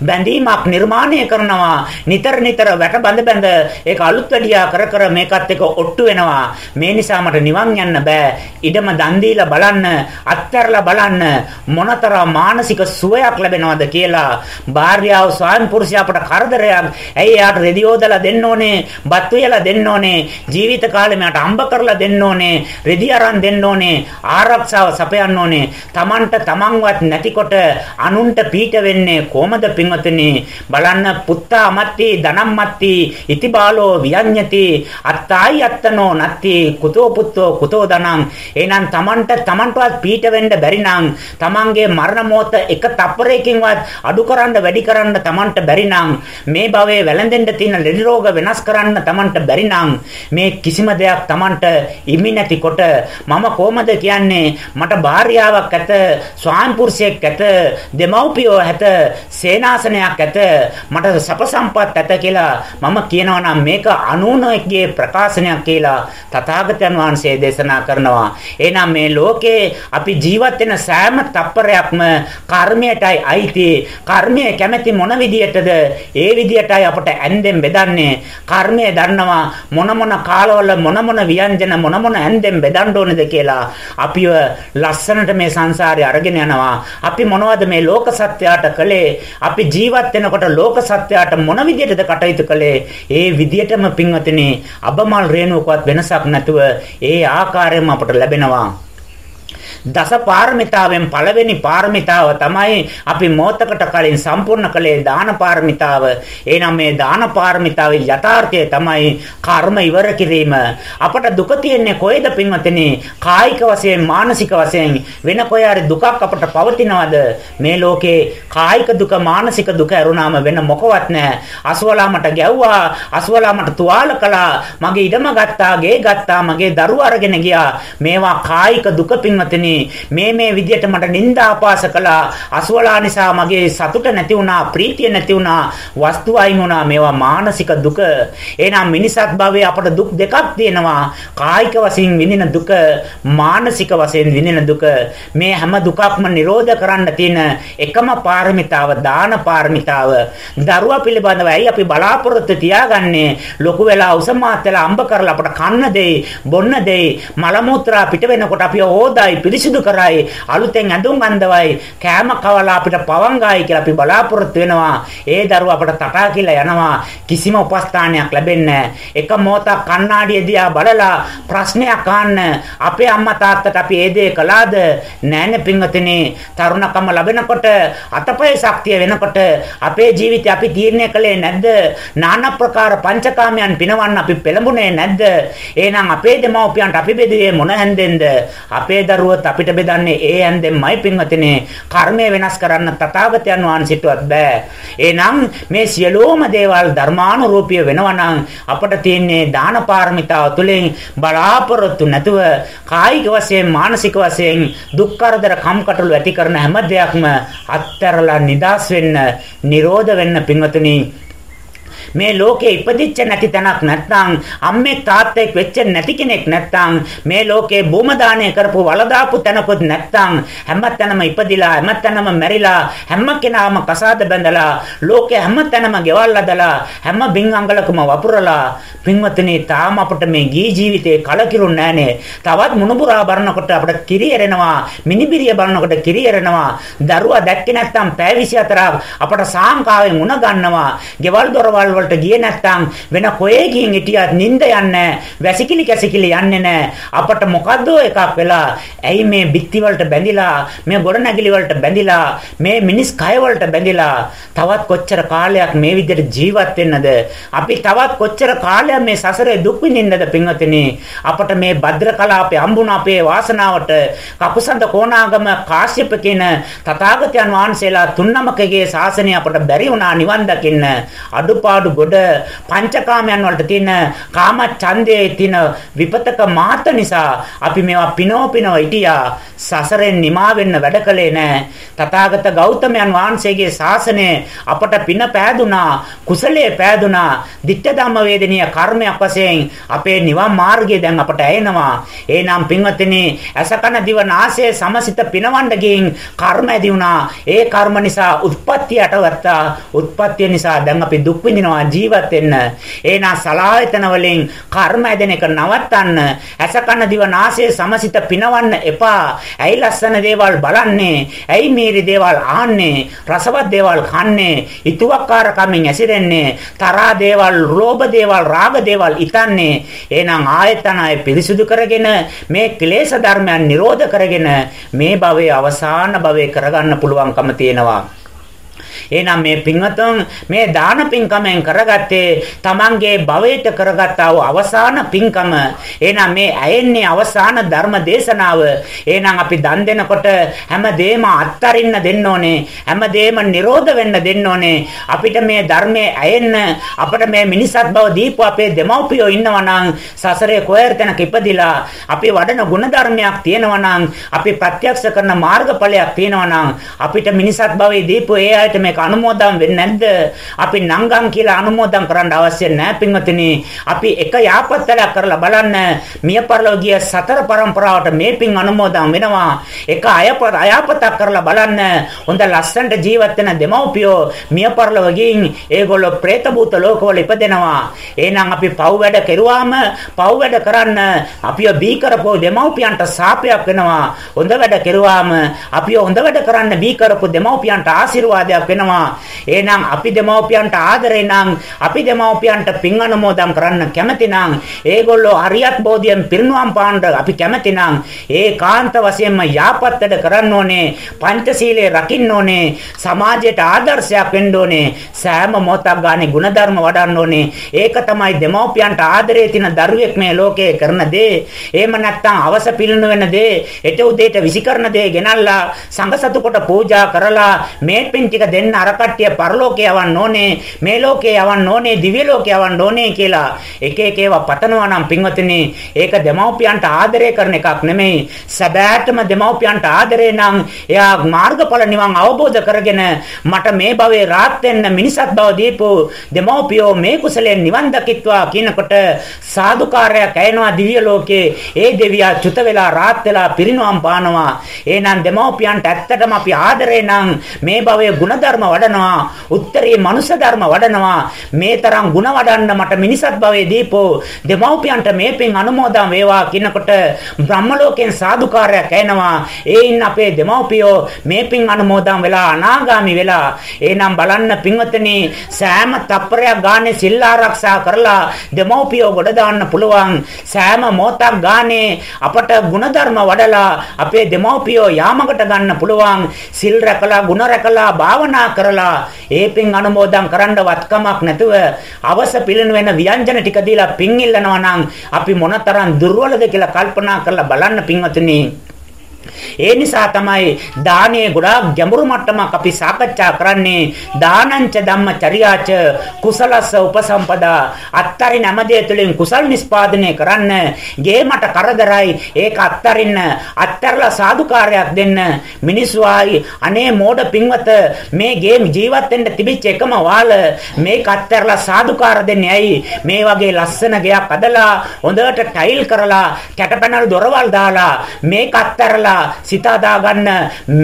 Speaker 1: බැඳීමක් නිර්මාණය කරනවා. නිතර නිතර වැට බඳ බඳ ඒක අලුත් වැඩියා කර කර මේකත් එක්ක ඔට්ටු වෙනවා. මේ නිසා මට නිවන් යන්න බෑ. ඉඩම දන් දීලා බලන්න අත්තරලා බලන්න මොනතරම් මානසික සුවයක් ලැබෙනවද කියලා. භාර්යාව ස්වාමි පුරුෂයා අපට කරදරයක්. ඇයි යාට රෙදි යෝදලා දෙන්න ඕනේ? බත් වේලා දෙන්න ඕනේ? ජීවිත කාලෙම යාට අම්බ කරලා දෙන්න ඕනේ? රෙදි අරන් දෙන්න ඕනේ? ආරක්ෂාව සපයන්න ඕනේ? Tamanට Tamanවත් නැතිකොට අනුන්ට පීඩ වෙන්නේ කොහමද පින්වත්නි බලන්න පුත්තා අමත්ති ධනම්මත්ති ඉතිබාලෝ වියඤ්ඤති අත්තායි අත්තනෝ නත්ති කුතෝ පුත්තෝ කුතෝ ධනං. එහෙනම් Tamanට Tamanටවත් පීඩ වෙන්න බැරි නම් Tamanගේ මරණ මොහොත එක තප්පරයකින්වත් අඩු කරන්න වැඩි කරන්න Tamanට බැරි නම් මේ භවයේ වැළඳෙන්න තියෙන ලෙඩ රෝග වෙනස් කරන්න Tamanට බැරි නම් මේ කිසිම දෙයක් Tamanට ඉමි නැතිකොට මම කොහමද කියන්නේ? මට භාර්යාවක් ඇත ස්වාමි පුරුෂයෙක් ඇත දෙමව්පියෝ ඇත සේනා සේනාසනයක් ඇත. මට සප සම්පත් ඇත කියලා මම කියනවා නම් මේක අනුනකගේ ප්‍රකාශනයක් කියලා තථාගතයන් වහන්සේ දේශනා කරනවා. එහෙනම් මේ ලෝකේ අපි ජීවත් වෙන සෑම තප්පරයක්ම කර්මයටයි අයිති. කර්මය කැමැති මොන විදියටද? ඒ විදියටයි අපට ඇන්දෙන් බෙදන්නේ. කර්මය දන්නවා මොන මොන කාලවල මොන මොන ව්‍යංජන මොන මොන ඇන්දෙන් බෙදන්න ඕනේද කියලා. අපිව ලස්සනට මේ සංසාරේ අරගෙන යනවා. අපි මොනවද මේ ලෝක සත්‍යයට කළේ? අපි ජීවත් වෙනකොට ලෝක සත්‍යයට මොන විදියටද කටයුතු කළේ? ඒ විදියටම පින්වතුනි අබමල් රේණුවකවත් වෙනසක් නැතුව ඒ ආකාරයෙන්ම අපට ලැබෙනවා. දස පාරමිතාවෙන් පළවෙනි පාරමිතාව තමයි අපි මොහතකට කලින් සම්පූර්ණ කළේ දාන පාරමිතාව. එහෙනම් මේ දාන පාරමිතාවේ යථාර්ථය තමයි කර්ම ඉවර කිරීම. අපට දුක තියෙන්නේ කොහෙද පින්වත්නි? කායික වශයෙන් මානසික වශයෙන් වෙන කොහේ දුකක් අපට පවතිනවද? මේ ලෝකේ කායික දුක මානසික දුක ඇරුණාම වෙන මොකවත් නැහැ. අසවලා මට ගැව්වා, අසවලා මට තුවාල කළා, මගේ ඉඩම ගත්තා, ගේ ගත්තා, මගේ දරුවා අරගෙන ගියා. මේවා කායික දුක පින්වත්නි පින්වතුනි මේ මේ විදියට මට නිନ୍ଦා අපාස කළා. අසවලා නිසා මගේ සතුට නැති වුණා ප්‍රීතිය නැති වුණා වස්තු අයින් වුණා. මේවා මානසික දුක. එහෙනම් මිනිසත් භවයේ අපට දුක් දෙකක් තියෙනවා කායික වශයෙන් විඳින දුක මානසික වශයෙන් විඳින දුක. මේ හැම දුකක්ම නිරෝධ කරන්න තියෙන එකම පාරමිතාව දාන පාරමිතාව. දරුවා පිළිබඳව ඇයි අපි බලාපොරොත්තු තියාගන්නේ? ලොකු වෙලා උසමාත් වෙලා අම්බ කරලා අපට කන්න දෙයි බොන්න දෙයි. මල මුත්‍රා පිට වෙනකොට අපි හොදයි පිරිසිදු කරයි. අලුතෙන් ඇඳුම් අඳවයි. කෑම කවලා අපිට පවංගායි කියලා අපි බලාපොරොත්තු වෙනවා. ඒ දරුවා අපට තටා කියලා යනවා. කිසිම උපස්ථානයක් ලැබෙන්නේ එක මොහොතක් කණ්ණාඩිය දිහා බලලා ප්‍රශ්නයක් අහන්න අපේ අම්මා තාත්තට අපි ඒ දේ කළාද? නෑනේ පින්වතුනි. තරුණකම ලැබෙනකොට අතපය ශක්තිය වෙනකොට අපේ ජීවිතය අපි තීරණය කළේ නැද්ද? নানা ප්‍රකාර පංචකාමයන් පිනවන්න අපි පෙළඹුණේ නැද්ද? එහෙනම් අපේ දෙමව්පියන්ට අපි බෙදුවේ මොන හැන්දෙන්ද? අපේ දරුවොත් අපිට බෙදන්නේ ඒ හැන්දෙන්මයි පින්වතුනි. කර්මය වෙනස් කරන්න තථාගතයන් වහන්සේටවත් බෑ. එහෙනම් මේ සියලුම දේවල් ධර්මානුරූපීය වෙනවා නම් අපට තියෙන්නේ දාන පාරමිතාව තුළින් බලාපොරොත්තු නැතුව කායික වශයෙන් මානසික වශයෙන් දුක් කරදර කම්කටොළු ඇති කරන හැම දෙයක්ම අත්හැරලා නිදාස් වෙන්න, නිරෝධ වෙන්න පින්වතුනි. මේ ලෝකේ ඉපදිච්ච නැති තැනක් නැත්නම් අම්මෙක් තාත්තෙක් වෙච්ච නැති කෙනෙක් නැත්නම් මේ ලෝකේ භූම දාණය කරපු වලදාපු තැනකුත් නැත්නම් හැමතැනම ඉපදිලා හැමතැනම මැරිලා හැම කෙනාම කසාද බැඳලා ලෝකේ හැමතැනම ගෙවල් අදලා හැම බින් අඟලකම වපුරලා පින්වත්නි තාම අපිට මේ ගී ජීවිතේ කලකිරුන්නේ නැහනේ. තවත් මුණුබුරා බරනකොට අපිට කිරි එරෙනවා මිනිබිරිය බලනකොට කිරි එරෙනවා දරුවා දැක්කේ නැත්නම් පැය 24ක් අපට සාංකාවෙන් උණ ගන්නවා ගෙවල් දොරවල් වලට ගියේ නැත්නම් වෙන කොහේ ගිහින් හිටියත් නිින්ද යන්නේ වැසිකිලි කැසිකිලි යන්නේ නැහැ. අපට මොකද්ද එකක් වෙලා? ඇයි මේ බිත්ති වලට බැඳිලා මේ ගොඩනැගිලි වලට බැඳිලා මේ මිනිස් කය වලට බැඳිලා තවත් කොච්චර කාලයක් මේ විදිහට ජීවත් වෙන්නද? අපි තවත් කොච්චර කාලයක් මේ සසරේ දුක් විඳින්නද පින්වතුනි? අපට මේ භද්‍ර කලාපේ හම්බුණ අපේ වාසනාවට කකුසඳ කොණාගම කාශ්‍යප කියන තථාගතයන් වහන්සේලා තුන්නමකගේ ශාසනය අපට බැරි වුණා නිවන් දකින්න. අඩුපාඩු අඩු ගොඩ පංචකාමයන් වලට තියෙන කාම ඡන්දයේ තියෙන විපතක මාත නිසා අපි මේවා පිනෝ පිනෝ හිටියා. සසරෙන් නිමා වෙන්න වැඩ කළේ නැහැ තථාගත ගෞතමයන් වහන්සේගේ ශාසනය අපට පින පෑදුනා කුසලයේ පෑදුනා. ditta ධම්ම වේදනීය කර්මයක් වශයෙන් අපේ නිවන් මාර්ගය දැන් අපට ඇයෙනවා. එහෙනම් පින්වත්නි අසකන දිව නාසය සමසිත පිනවන්න ගින් කර්ම ඇති වුණා. ඒ කර්ම නිසා උත්පත්තියට වර්තා. උත්පත්තිය නිසා දැන් අපි දුක් විඳිනවා. වෙනවා ජීවත් වෙන්න. එහෙනම් සලායතන වලින් කර්ම ඇදෙන එක නවත්තන්න. ඇස කන දිව නාසය සමසිත පිනවන්න එපා. ඇයි ලස්සන දේවල් බලන්නේ? ඇයි මේරි දේවල් ආන්නේ? රසවත් දේවල් කන්නේ? ඊතුවක්කාර කමින් ඇසිරෙන්නේ? තරහා දේවල්, ලෝභ දේවල්, රාග දේවල් ඉතන්නේ. එහෙනම් ආයතනය පිරිසුදු කරගෙන මේ ක්ලේශ ධර්මයන් නිරෝධ කරගෙන මේ භවයේ අවසාන භවයේ කරගන්න පුළුවන්කම තියෙනවා. එහෙනම් මේ පින්වතුන් මේ දාන පින්කමෙන් කරගත්තේ Tamanගේ භවයට කරගත්තා වූ අවසාන පින්කම. එහෙනම් මේ ඇයෙන්නේ අවසාන ධර්ම දේශනාව. එහෙනම් අපි දන් දෙනකොට හැමදේම අත්තරින්න දෙන්න ඕනේ. හැමදේම නිරෝධ වෙන්න දෙන්න ඕනේ. අපිට මේ ධර්මයේ ඇයෙන්න අපිට මේ මිනිසත් බව දීපු අපේ දෙමව්පියෝ ඉන්නවා නම් සසරේ කොහෙර තැනක ඉපදිලා අපි වඩන ගුණ ධර්මයක් තියෙනවා නම් අපි ප්‍රත්‍යක්ෂ කරන මාර්ගඵලයක් තියෙනවා නම් අපිට මිනිසත් භවයේ දීපු ඒ අයට මේ ඒක අනුමෝදන් වෙන්නේ නැද්ද? අපි නංගම් කියලා අනුමෝදන් කරන්න අවශ්‍ය නැහැ පින්වතුනි. අපි එක යාපත්තලයක් කරලා බලන්න මිය පරලෝකීය සතර પરම්පරාවට මේ පින් අනුමෝදන් වෙනවා. එක අයපත අයපතක් කරලා බලන්න හොඳ ලස්සනට ජීවත් වෙන දෙමව්පියෝ මිය පරලෝකයෙන් ඒගොල්ලෝ പ്രേත භූත ලෝකවල ඉපදෙනවා. එහෙනම් අපි පව් වැඩ කෙරුවාම පව් වැඩ කරන්න අපිව බී කරපෝ දෙමව්පියන්ට සාපයක් වෙනවා. හොඳ වැඩ කෙරුවාම අපිව හොඳ වැඩ කරන්න බී කරපු දෙමව්පියන්ට ආශිර්වාදයක් වෙනවා. වෙනවා. එහෙනම් අපි දෙමව්පියන්ට ආදරේ නම් අපි දෙමව්පියන්ට පින් අනුමෝදන් කරන්න කැමති නම් ඒගොල්ලෝ හරියත් බෝධියෙන් පිරිනුවම් පාන්න අපි කැමති නම් ඒකාන්ත වශයෙන්ම යාපත්තට කරන්න ඕනේ. පංචශීලයේ රකින්න ඕනේ. සමාජයට ආදර්ශයක් වෙන්න ඕනේ. සෑම මොහොතක් ගානේ ಗುಣධර්ම වඩන්න ඕනේ. ඒක තමයි දෙමව්පියන්ට ආදරේ තියෙන දරුවෙක් මේ ලෝකේ කරන දේ. එහෙම නැත්නම් අවස පිළිණු වෙන දේ, හෙට උදේට විසි කරන දේ ගෙනල්ලා සංඝසතු කොට පූජා කරලා මේ පින් ටික දෙන්න අර කට්ටිය පරලෝකේ යවන්න ඕනේ මේ ලෝකේ යවන්න ඕනේ දිව්‍ය ලෝකේ යවන්න ඕනේ කියලා එක එක ඒවා පතනවා නම් පින්වතුනි ඒක දෙමව්පියන්ට ආදරය කරන එකක් නෙමෙයි. සැබෑටම දෙමව්පියන්ට ආදරේ නම් එයා මාර්ගඵල නිවන් අවබෝධ කරගෙන මට මේ භවයේ රාත් වෙන්න මිනිසත් බව දීපු දෙමව්පියෝ මේ කුසලයෙන් නිවන් දකිත්වා කියනකොට සාදුකාරයක් ඇයෙනවා දිව්‍ය ලෝකේ. ඒ දෙවියා චුත වෙලා රාත් වෙලා පිරිනුවම් පානවා. එහෙනම් දෙමව්පියන්ට ඇත්තටම අපි ආදරේ නම් මේ භවයේ ಗುಣධර්ම වඩනවා. උත්තරී මනුෂ්‍ය ධර්ම වඩනවා. මේ තරම් ಗುಣ වඩන්න මට මිනිසත් භවයේ දීපෝ දෙමව්පියන්ට මේ පින් අනුමෝදන් වේවා කියනකොට බ්‍රහ්ම ලෝකෙන් සාදුකාරයක් එනවා ඒ ඉන්න අපේ දෙමව්පියෝ මේ පින් අනුමෝදන් වෙලා අනාගාමි වෙලා එහෙනම් බලන්න පින්වතනි සෑම තප්පරයක් ගානේ සිල් ආරක්ෂා කරලා දෙමව්පියෝ ගොඩ දාන්න පුළුවන්. සෑම මොහොතක් ගානේ අපට ಗುಣධර්ම වඩලා අපේ දෙමව්පියෝ යාමකට ගන්න පුළුවන්. සිල් රැකලා ಗುಣ රැකලා භාවනා කරලා ඒ පින් අනුමෝදන් කරන්න වත්කමක් නැතුව අවස පිළින වෙන ව්‍යංජන ටික දීලා පින් ඉල්ලනවා නම් අපි මොනතරම් දුර්වලද කියලා කල්පනා කරලා බලන්න පින්වතුනි. ඒ නිසා තමයි දානයේ ගොඩාක් ගැඹුරු මට්ටමක් අපි සාකච්ඡා කරන්නේ. දානංච ධම්මචර්යාච කුසලස්ස උපසම්පදා. අත්තරින් හැමදේ තුළින් කුසල් නිස්පාදනය කරන්න. ගේමට කරදරයි. ඒක අත්තරින්න. අත්තරලා සාදුකාරයක් දෙන්න. මිනිස්සු ආයි අනේ මෝඩ පින්වත මේ ගේම් ජීවත් වෙන්න තිබිච්ච එකම වාල මේක අත්තරලා සාදුකාර දෙන්නේ ඇයි මේ වගේ ලස්සන ගයක් අදලා හොඳට ටයිල් කරලා කැටපැනල් දොරවල් දාලා මේක අත්තරලා කියලා සිත ගන්න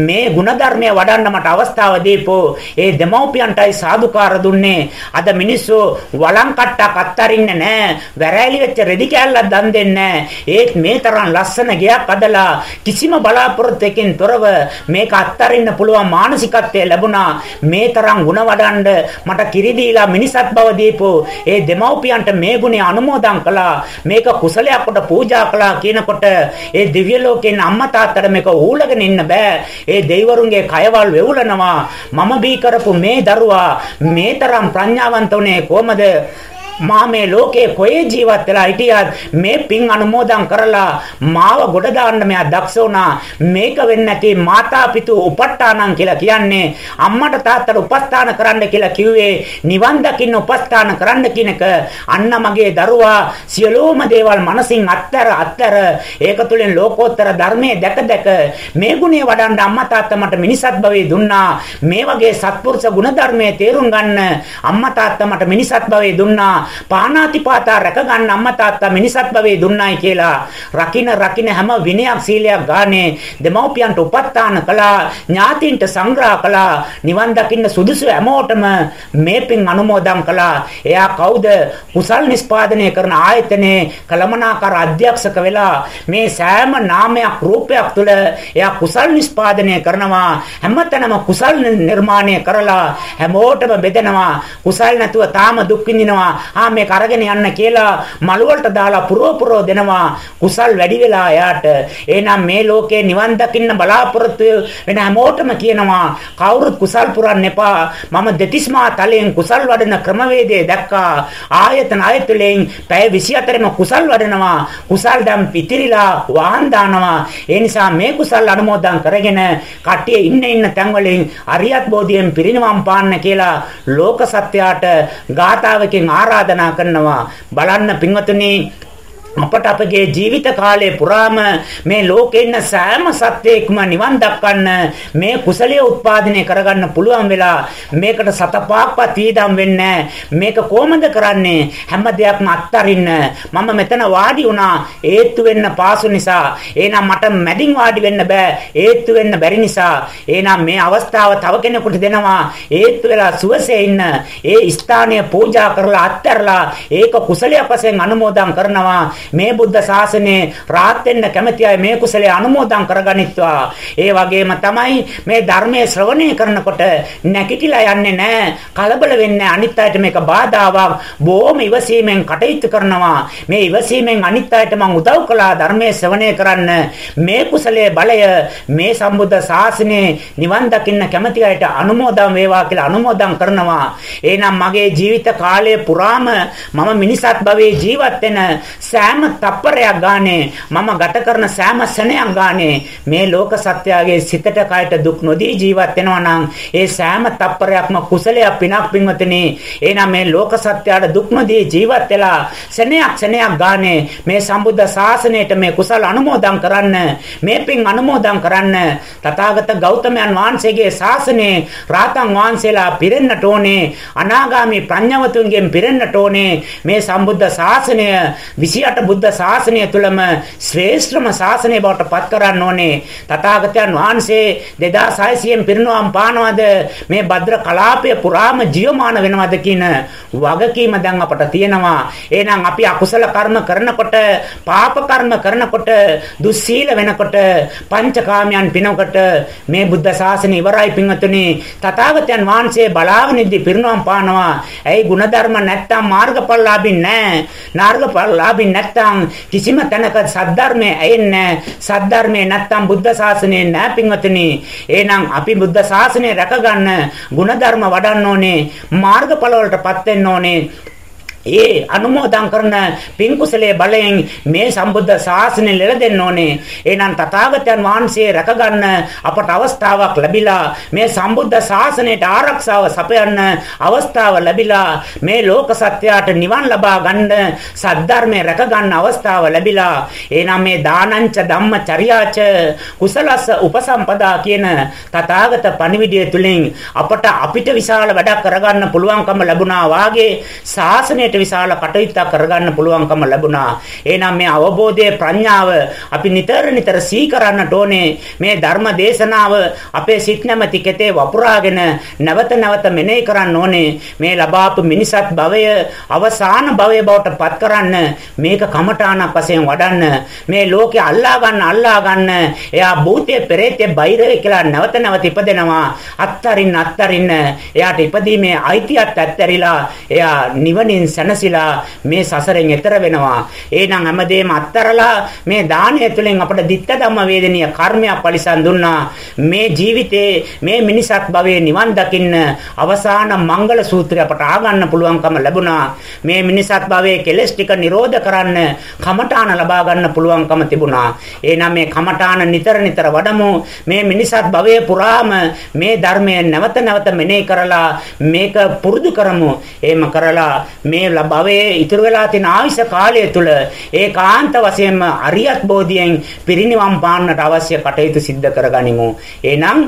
Speaker 1: මේ ಗುಣධර්මය වඩන්න මට අවස්ථාව දීපෝ. ඒ දෙමව්පියන්ටයි සාදුකාර දුන්නේ. අද මිනිස්සු වළං කට්ටක් අත්තරින්නේ නැහැ. වැරෑලි වෙච්ච රෙදි කෑල්ලක් දන් දෙන්නේ ඒත් මේ තරම් ලස්සන ගයක් අදලා කිසිම බලාපොරොත්තුකින් තොරව මේක අත්තරින්න පුළුවන් මානසිකත්වය ලැබුණා. මේ තරම් ಗುಣ වඩන්න මට කිරි දීලා මිනිසත් බව දීපෝ. ඒ දෙමව්පියන්ට මේ ගුණය අනුමෝදන් කළා. මේක කුසලයක් කොට පූජා කළා කියනකොට ඒ දිව්‍ය ලෝකෙන් අම්මා තාත්තා තාත්තට මේක ඌලගෙන ඉන්න බෑ. ඒ දෙවිවරුන්ගේ කයවල් වෙවුලනවා. මම බී කරපු මේ දරුවා මේ තරම් ප්‍රඥාවන්ත උනේ කොහමද? මා මේ ලෝකේ කොහේ ජීවත් වෙලා හිටියත් මේ පින් අනුමෝදන් කරලා මාව ගොඩ දාන්න මෙයා දක්ෂ වුණා. මේක වෙන්නේ නැති මාතා පිතු උපට්ඨානං කියලා කියන්නේ අම්මට තාත්තට උපස්ථාන කරන්න කියලා කිව්වේ නිවන් දකින්න උපස්ථාන කරන්න කියනක අන්න මගේ දරුවා සියලුම දේවල් මනසින් අත්තර අත්තර ඒක තුලින් ලෝකෝත්තර ධර්මයේ දැක දැක මේ ගුණය වඩන්න අම්මා තාත්තා මට මිනිසත් භවයේ දුන්නා. මේ වගේ සත්පුරුෂ ගුණ ධර්මයේ තේරුම් ගන්න අම්මා තාත්තා මට මිනිසත් භවයේ දුන්නා. පානාතිපාතා රැක ගන්න අම්මා තාත්තා මිනිසත් භවයේ දුන්නයි කියලා රකින්න රකින්න හැම විනයක් සීලයක් ගානේ දෙමව්පියන්ට උපස්ථාන කළා ඥාතින්ට සංග්‍රහ කළා නිවන් දකින්න සුදුසු හැමෝටම මේ පින් අනුමෝදන් කළා. එයා කවුද? කුසල් නිස්පාදනය කරන ආයතනයේ කලමනාකාර අධ්‍යක්ෂක වෙලා මේ සෑම නාමයක් රූපයක් තුළ එයා කුසල් නිස්පාදනය කරනවා හැමතැනම කුසල් නිර්මාණය කරලා හැමෝටම බෙදෙනවා. කුසල් නැතුව තාම දුක් විඳිනවා. ආ මේක අරගෙන යන්න කියලා මළු වලට දාලා පුරව පුරව දෙනවා. කුසල් වැඩි වෙලා එයාට එහෙනම් මේ ලෝකේ නිවන් දකින්න බලාපොරොත්තු වෙන හැමෝටම කියනවා කවුරුත් කුසල් පුරන්න එපා. මම දෙතිස්මා තලයෙන් කුසල් වඩන ක්‍රමවේදය දැක්කා. ආයතන ආයතලෙන් පැය 24ම කුසල් වඩනවා. කුසල් දැන් පිටිරිලා වහන් දානවා. ඒ නිසා මේ කුසල් අනුමෝදන් කරගෙන කට්ටිය ඉන්න ඉන්න තැන් වලින් අරියත් බෝධියෙන් පිරිනිවන් පාන්න කියලා ලෝක සත්‍යයට ගාතාවකින් ආරාධනා ආරාධනා කරනවා. බලන්න පින්වතුනි අපට අපගේ ජීවිත කාලය පුරාම මේ ලෝකේ ඉන්න සෑම සත්වයකම නිවන් දක්වන්න මේ කුසලයේ උත්පාදනය කරගන්න පුළුවන් වෙලා මේකට සතපාක්වත් වීදම් වෙන්නේ මේක කොහොමද කරන්නේ? හැම දෙයක්ම අත්තරින්න. මම මෙතන වාඩි වුණා. ඒත්තු වෙන්න පාසු නිසා. එහෙනම් මට මැදින් වාඩි වෙන්න බෑ. ඒත්තු වෙන්න බැරි නිසා. එහෙනම් මේ අවස්ථාව තව කෙනෙකුට දෙනවා. ඒත්තු වෙලා සුවසේ ඉන්න. ඒ ස්ථානය පූජා කරලා අත්තරලා ඒක කුසලයක් වශයෙන් අනුමෝදන් කරනවා. මේ බුද්ධ ශාසනයේ රාත් වෙන්න කැමැති අය මේ කුසලයේ අනුමෝදන් කරගනිත්වා. ඒ වගේම තමයි මේ ධර්මයේ ශ්‍රවණය කරනකොට නැකිටිලා යන්නේ නැහැ. කලබල වෙන්නේ අනිත් අයට මේක බාධාවක්. බොහොම ඉවසීමෙන් කටයුතු කරනවා. මේ ඉවසීමෙන් අනිත් අයට මම උදව් කළා ධර්මයේ ශ්‍රවණය කරන්න. මේ කුසලයේ බලය මේ සම්බුද්ධ ශාසනයේ නිවන් දකින්න කැමැති අයට අනුමෝදන් වේවා කියලා අනුමෝදන් කරනවා. එහෙනම් මගේ ජීවිත කාලය පුරාම මම මිනිසත් භවයේ ජීවත් වෙන සෑම සෑම තප්පරයක් ගානේ මම ගත කරන සෑම සෙනෙයක් ගානේ මේ ලෝක සත්‍යයේ සිතට කයට දුක් නොදී ජීවත් වෙනවා නම් ඒ සෑම තප්පරයක්ම කුසලයක් පිනක් පින්වතනි. එහෙනම් මේ ලෝක සත්‍යයට දුක් නොදී ජීවත් වෙලා සෙනෙයක් සෙනෙයක් ගානේ මේ සම්බුද්ධ ශාසනයට මේ කුසල අනුමෝදන් කරන්න මේ පින් අනුමෝදන් කරන්න තථාගත ගෞතමයන් වහන්සේගේ ශාසනයේ රාතන් වහන්සේලා පිරෙන්නට ඕනේ අනාගාමී ප්‍රඥවතුන්ගෙන් පිරෙන්නට ඕනේ. මේ සම්බුද්ධ ශාසනය 28 බුද්ධ ශාසනය තුලම ශ්‍රේෂ්ඨම ශාසනය බවට පත් කරන්න ඕනේ. තථාගතයන් වහන්සේ 2600න් පිරිනවම් පානවද? මේ භද්‍ර කලාපය පුරාම ජීවමාන වෙනවද කියන වගකීම දැන් අපට තියෙනවා. එහෙනම් අපි අකුසල කර්ම කරනකොට පාප කර්ම කරනකොට දුස්සීල වෙනකොට පංචකාමයන් පිනකොට මේ බුද්ධ ශාසනය ඉවරයි පින්වතුනි. තථාගතයන් වහන්සේ බලාගෙන ඉදි පිරිනවම් පානවා. ඇයි ಗುಣධර්ම නැත්තම් මාර්ගඵලලාභී නැහැ මාර්ගඵලලාභී නැත්තම් කිසිම තැනක සද්ධර්මයේ ඇයෙන්නේ සද්ධර්මයේ නැත්තම් බුද්ධ ශාසනයේ නැහැ පින්වතුනි. එහෙනම් අපි බුද්ධ ශාසනය රැකගන්න ಗುಣධර්ම වඩන්න ඕනේ මාර්ගඵල වලටපත් වෙන්න ඕනේ. ඒ අනුමෝදන් කරන පින් කුසලයේ බලයෙන් මේ සම්බුද්ධ ශාසනය ලෙලදෙන්න ඕනේ. එහෙනම් තථාගතයන් වහන්සේ රැකගන්න අපට අවස්ථාවක් ලැබිලා මේ සම්බුද්ධ ශාසනයට ආරක්ෂාව සපයන්න අවස්ථාව ලැබිලා මේ ලෝක සත්‍යයට නිවන් ලබා ගන්න සද්ධර්මයේ රැකගන්න අවස්ථාව ලැබිලා එහෙනම් මේ දානංච ධම්මචර්යාච කුසලස්ස උපසම්පදා කියන තථාගත පණිවිඩය තුලින් අපට අපිට විශාල වැඩක් කරගන්න පුළුවන්කම ලැබුණා වාගේ ශාසනය ජීවිතයට විශාල කටයුත්තක් කරගන්න පුළුවන්කම ලැබුණා. එහෙනම් මේ අවබෝධයේ ප්‍රඥාව අපි නිතර නිතර සිහි කරන්නට ඕනේ. මේ ධර්ම දේශනාව අපේ සිත් නැමැති කෙතේ වපුරාගෙන නැවත නැවත මෙනෙහි කරන්න ඕනේ. මේ ලබාපු මිනිසත් භවය අවසාන භවය බවට පත් කරන්න මේක කමඨාණක් වශයෙන් වඩන්න. මේ ලෝකේ අල්ලා ගන්න අල්ලා ගන්න එයා භූතයේ පෙරේතයේ බයිරේ කියලා නැවත නැවත ඉපදෙනවා. අත්තරින් අත්තරින් එයාට ඉපදීමේ අයිතියත් ඇත්තරිලා එයා නිවනින් සැනසීලා මේ සසරෙන් එතර වෙනවා. එහෙනම් හැමදේම අත්තරලා මේ දානය තුළින් අපට ditta ධම්ම වේදනීය කර්මයක් පරිසම් දුන්නා. මේ ජීවිතේ මේ මිනිසත් භවයේ නිවන් දකින්න අවසාන මංගල සූත්‍රය අපට ආගන්න පුළුවන්කම ලැබුණා. මේ මිනිසත් භවයේ කෙලෙස් ටික නිරෝධ කරන්න කමඨාන ලබා ගන්න පුළුවන්කම තිබුණා. එහෙනම් මේ කමඨාන නිතර නිතර වඩමු. මේ මිනිසත් භවයේ පුරාම මේ ධර්මය නැවත නැවත මෙනෙහි කරලා මේක පුරුදු කරමු. එහෙම කරලා මේ භවයේ ඉතුරු වෙලා තියෙන ආයුෂ කාලය තුල ඒකාන්ත වශයෙන්ම අරියත් බෝධියෙන් පිරිනිවන් පාන්නට අවශ්‍ය කටයුතු සිද්ධ කරගනිමු. එහෙනම්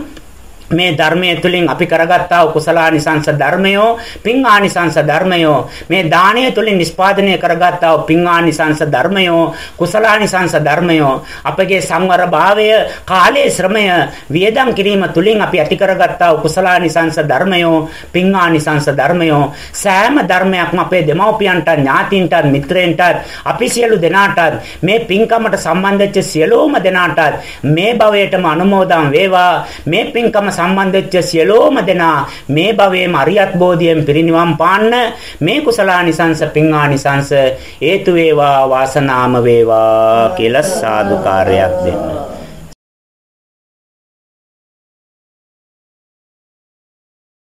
Speaker 1: මේ ධර්මයේ තුලින් අපි කරගත්තා කුසලානිසංස ධර්මයෝ පින්ආනිසංස ධර්මයෝ. මේ දානය තුලින් නිස්පාදනය කරගත්තා පින්ආනිසංස ධර්මයෝ කුසලානිසංස ධර්මයෝ. අපගේ සංවර භාවය කාලයේ ශ්‍රමය වියදම් කිරීම තුලින් අපි ඇති කරගත්තා කුසලානිසංස ධර්මයෝ පින්ආනිසංස ධර්මයෝ. සෑම ධර්මයක්ම අපේ දෙමව්පියන්ට ඥාතින්ට මිත්‍රයන්ට අපි සියලු දෙනාට මේ පින්කමට සම්බන්ධ වෙච්ච සියලුම දෙනාට මේ භවයටම අනුමෝදන් වේවා. මේ පින්කම සම්බන්ධ වෙච්ච සියලෝම දෙනා මේ භවයේම අරියත් බෝධියෙන් පිරිනිවන් පාන්න මේ කුසලානිසංස පින්ආනිසංස හේතු වේවා වාසනාම වේවා කියලා සාදුකාරයක් දෙන්න.